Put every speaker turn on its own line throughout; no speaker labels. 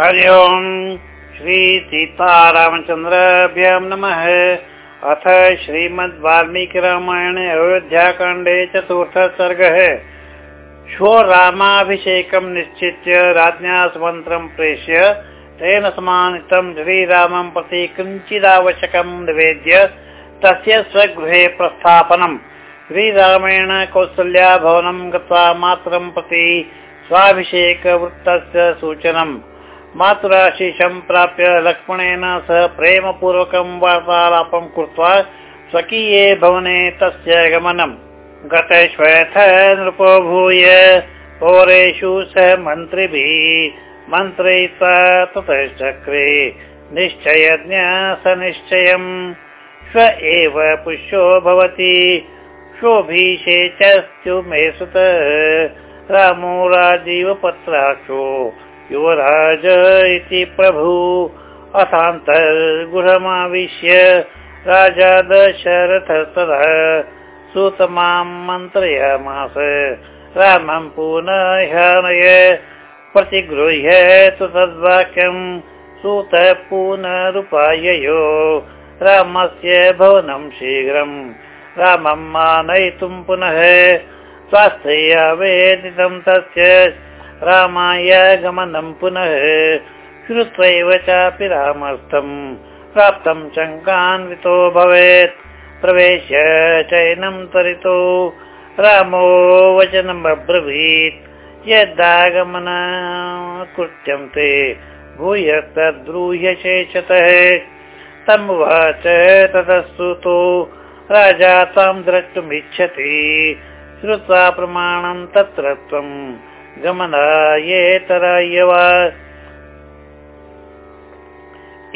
हरि ओम् श्रीसीतारामचन्द्राभ्यां नमः। अथ श्रीमद् वाल्मीकि रामायणे अयोध्याकाण्डे चतुर्थ सर्गः। श्वो रामाभिषेकं निश्चित्य राज्ञा स्वमन्त्रं प्रेष्य तेन समानितं श्रीरामं प्रति किञ्चिदावश्यकं निवेद्य तस्य स्वगृहे प्रस्थापनम् श्रीरामेण कौसल्या भवनं गत्वा मातरं प्रति स्वाभिषेकवृत्तस्य सूचनम् मातुराशिषं प्राप्य लक्ष्मणेन सह प्रेमपूर्वकं वार्तालापं कृत्वा स्वकीये भवने तस्य गमनम् गतेष्वथ नृपो भूय पौरेषु सह मन्त्रिभिः मन्त्रयित्वा ततश्चक्रे निश्चयज्ञ स निश्चयम् स्व एव पुष्यो भवति। शोभीषे च मे सुत। रामो राजीवपत्राक्षो युवराज इति प्रभु अथान्तर्गृहमाविश्य राजा दशरथ तदा सुतमां मन्त्रयामास। रामं पुनः प्रतिगृह्य तु तद्वाक्यम् सुत पुनरुपाययो। रामस्य भवनं शीघ्रम् रामम् आनयितुं पुनः स्वास्थ्यवेदितं तस्य रामाय गमनं पुनः श्रुत्वैव चापि रामर्थम्। प्राप्तं शङ्कान्वितो भवेत्। प्रवेश्य चैनं त्वरितो। रामो वचनम् अब्रवीत्। यदागमन कृत्यं ते भूय तद्ब्रूह्य शेषतः तम् उवाच ततस्तुतो राजा तां द्रष्टुमिच्छति। श्रुत्वा प्रमाणं तत्र त्वम् गमनायेतराय वा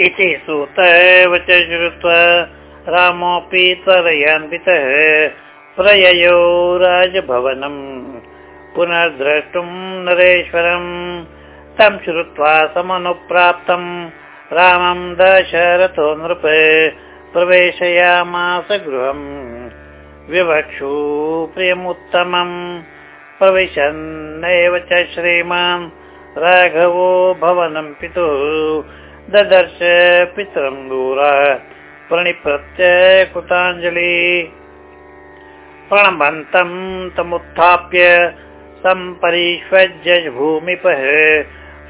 इति सुतैव च श्रुत्वा रामोऽपि त्वरयान्वितः प्रययो राजभवनम्। पुनर्द्रष्टुं नरेश्वरम्। तं श्रुत्वा समनुप्राप्तम्। रामं दशरथो नृप प्रवेशयामास गृहम्। विवक्षु प्रियमुत्तमम् प्रविशन्नेव च श्रीमान् राघवो भवनं पितुः। ददर्श पितरं दूरा प्रणिपत्य कृताञ्जलि। प्रणमन्तं तमुत्थाप्य सम्परिष्वज्य भूमिपः।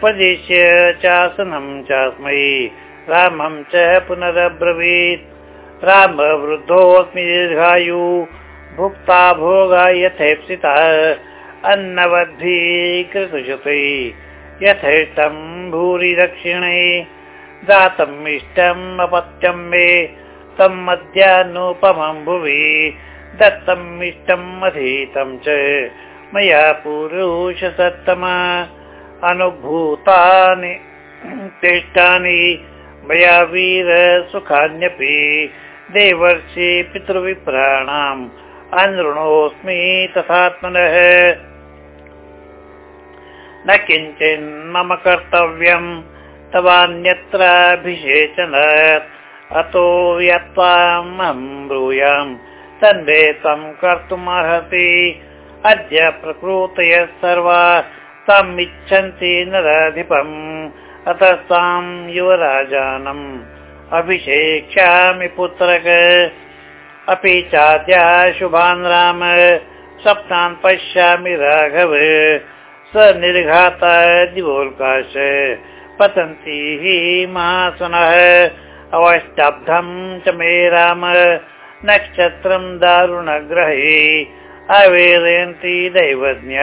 प्रदिश्य चासनं चास्मै। रामं च पुनरब्रवीत्। राम वृद्धोऽस्मि दीर्घायु। भुक्ता भोगा यथेप्सिता अन्नवद्भिकृतशतै यथेष्टं भूरि दक्षिणे दातम् इष्टम् अपत्यं मे तम् मध्यानुपमं भुवि दत्तम् इष्टम् अधीतं च मया पुरुष सत्तमा अनुभूतानि तिष्ठानि मया वीर सुखान्यपि देवर्षि पितृविप्राणाम् अनृणोऽस्मि तथात्मनः न किञ्चिन् मम कर्तव्यम् तवान्यत्राभिषेचनात् अतो यत्त्वामहं ब्रूयाम् तन्मे त्वम् कर्तुमर्हति। अद्य प्रकृतयः सर्वा तम् इच्छन्ति नराधिपम्। अतः तां युवराजानम् अभिषेक्ष्यामि पुत्रक अपि चाद्या शुभान् राम सप्तान् पश्यामि राघव स निर्घाता दिवोल्काश। पतन्ति हि महासनः। अवष्टब्धं च मे राम। नक्षत्रं दारुणग्रहे। अवेदयन्ति दैवज्ञ।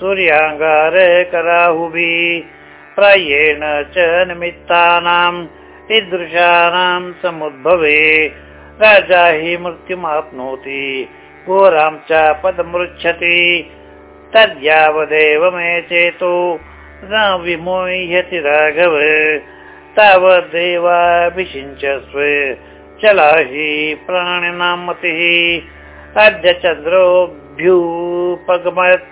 सूर्याङ्गार कराहुभिः। प्रायेण च निमित्तानाम् ईदृशानां समुद्भवे। राजा हि मृत्युमाप्नोति। घोरां च पदमृच्छति तद्यावदेव मे चेतो न विमोह्यति राघव। तावदेवाभिषिञ्चस्व चला हि प्राणिनां मतिः अद्य चन्द्रोऽभ्युपगमत्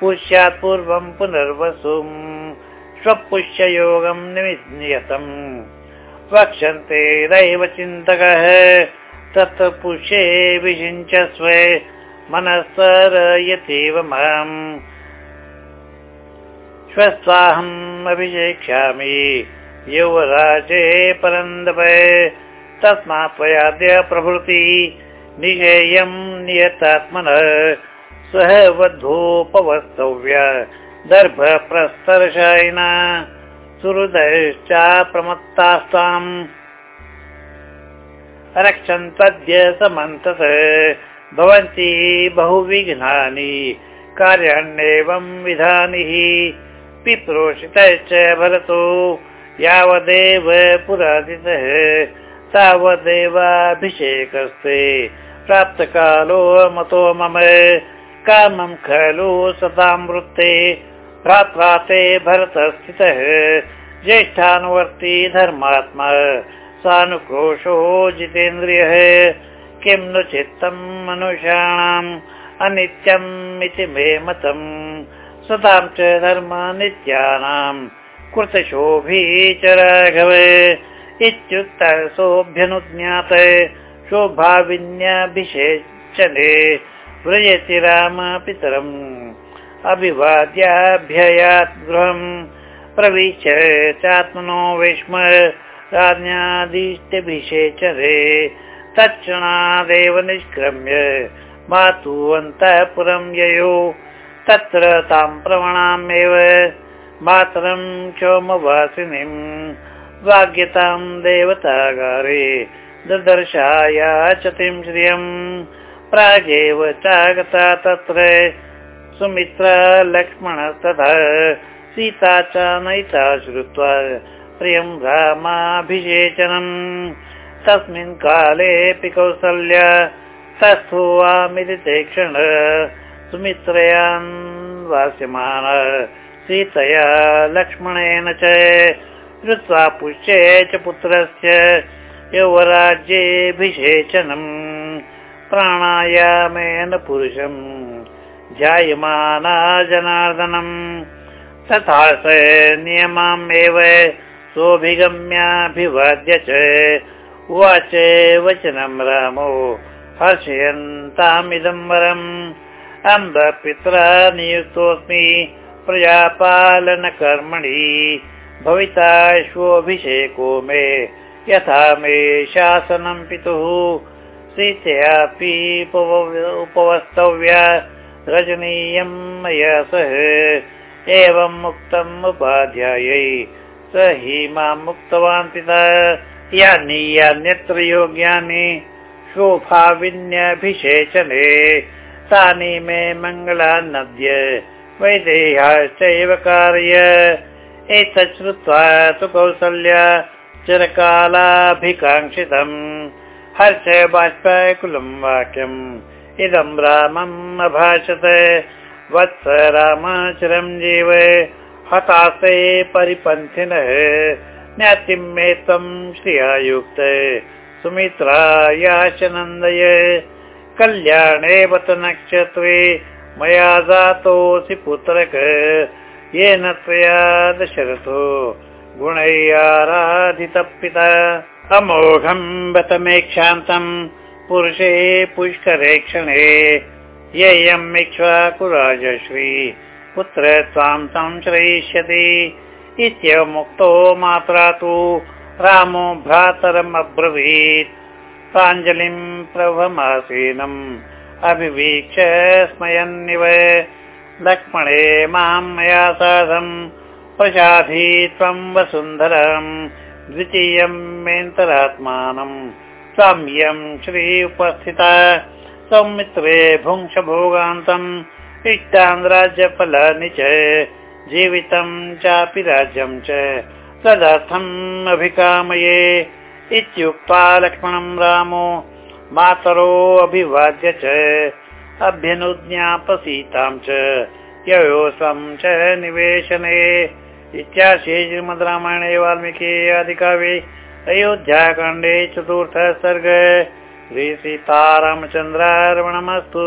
पुष्यात् पूर्वं पुनर्वसुम् स्वपुष्ययोगं नियतम् वक्षन्ते नैव चिन्तकः। तत् पुष्ये विषिञ्चस्व मनस्सर यथेव माम्। श्वस्वाहं अभिषेक्ष्यामि। युवराजे परन्दप। तस्मात् त्वयाद्य प्रभृति निषेयम् नियतात्मनः। सह वधोपवस्तव्य। दर्भप्रस्तरशायिना। सुहृदयश्च प्रमत्तास्ताम्। रक्षन्तद्य समन्तत भवन्ति बहुविघ्नानि। कार्याण्येवं विधानिः। पिप्रोषितश्च भरतो। यावदेव पुरादितः तावदेवाभिषेकस्ते। प्राप्तकालो मतो मम। कामं खलु सतां वृत्ते भ्रात्रा ते भरतस्थितः। ज्येष्ठानुवर्ती धर्मात्मा। सानुक्रोशो जितेन्द्रियः किं नु चित्तम् मनुष्याणाम् अनित्यम् इति मे मतम्। सतां च धर्म नित्यानाम् च राघव। इत्युत्तरसोऽभ्यनुज्ञात शोभाविन्याभिषेचने व्रजति राम पितरम् अभिवाद्याभ्ययात् गृहम्। प्रविश्य चात्मनो विस्म राज्ञादिष्टभिषेचरे तत्क्षणादेव निष्क्रम्य मातु अन्तःपुरं ययो। तत्र तां प्रवणामेव मातरं क्षोमवासिनीम् वाग्यतां देवतागारे ददर्शाया चतिं श्रियम् प्रागेव चागता तत्र सुमित्रा लक्ष्मणस्तथा सीता च नयिता श्रुत्वा प्रियं रामाभिषेचनम् तस्मिन् कालेऽपि कौसल्य तस्थोवामिति क्षण सुमित्रयान् वास्यमान। सीतया लक्ष्मणेन च श्रुत्वा पुष्ये च पुत्रस्य यौवराज्येऽभिषेचनम् प्राणायामेन पुरुषम् जायमाना जनार्दनम्। तथा स नियमामेव सोऽभिगम्याभिवाद्य च उवाच वचनं रामो हर्षयन्तामिदं वरम् अम्ब पित्रा नियुक्तोऽस्मि प्रजापालनकर्मणि भविताश्वोऽभिषेको मे। यथा मे शासनं पितुः सीतयापि उपवस्तव्या रजनीयं मया सह। एवम् उक्तम् उपाध्यायै स हि माम् उक्तवान् पिता यानि यान्यत्र योग्यानि शोभाविन्यभिषेचने। तानि मे मङ्गलान्नद्य वैदेह्याश्चैव कार्य एतत् श्रुत्वा तु कौसल्या चिरकालाभिकाङ्क्षितम्। हर्ष बाष्पकुलं वाक्यम्। इदं रामम् अभाषत। वत्स राम चिरञ्जीव हतासे परिपन्थिनः ज्ञातिम् मे त्वम् श्रियायुक्त सुमित्रायाश्च नन्दय कल्याणे बत नक्षत्रे मया जातोऽसि पुत्रक। येन त्वया दशरथो गुणैराधितपिता अमोघम् बत मे क्षान्तम् पुरुषे पुष्करे क्षणे। येयम् इक्ष्वाकुराजश्री पुत्र त्वां संश्रयिष्यति इत्यमुक्तो मात्रा तु रामो भ्रातरमब्रवीत् प्राञ्जलिं प्रभमासीनम्। अभिवीक्ष्य स्मयन्निव। लक्ष्मणे मां मया साधम्। प्रसाधि त्वं वसुन्धरम्। द्वितीयं मेन्तरात्मानम् साम्यं श्री उपस्थिता। सौमित्रे भुङ्क्ष इष्टान् राज्यफलानि च जीवितं चापि राज्यं च तदर्थम् अभिकामये इत्युक्त्वा लक्ष्मणं रामो मातरो अभिवाद्य च अभ्यनुज्ञापसीतां च ययोसं च निवेशने इत्याशे श्रीमद् रामायणे वाल्मीकि आदिकाव्ये अयोध्याकाण्डे चतुर्थ सर्ग श्रीसीतारामचन्द्रार्पणमस्तु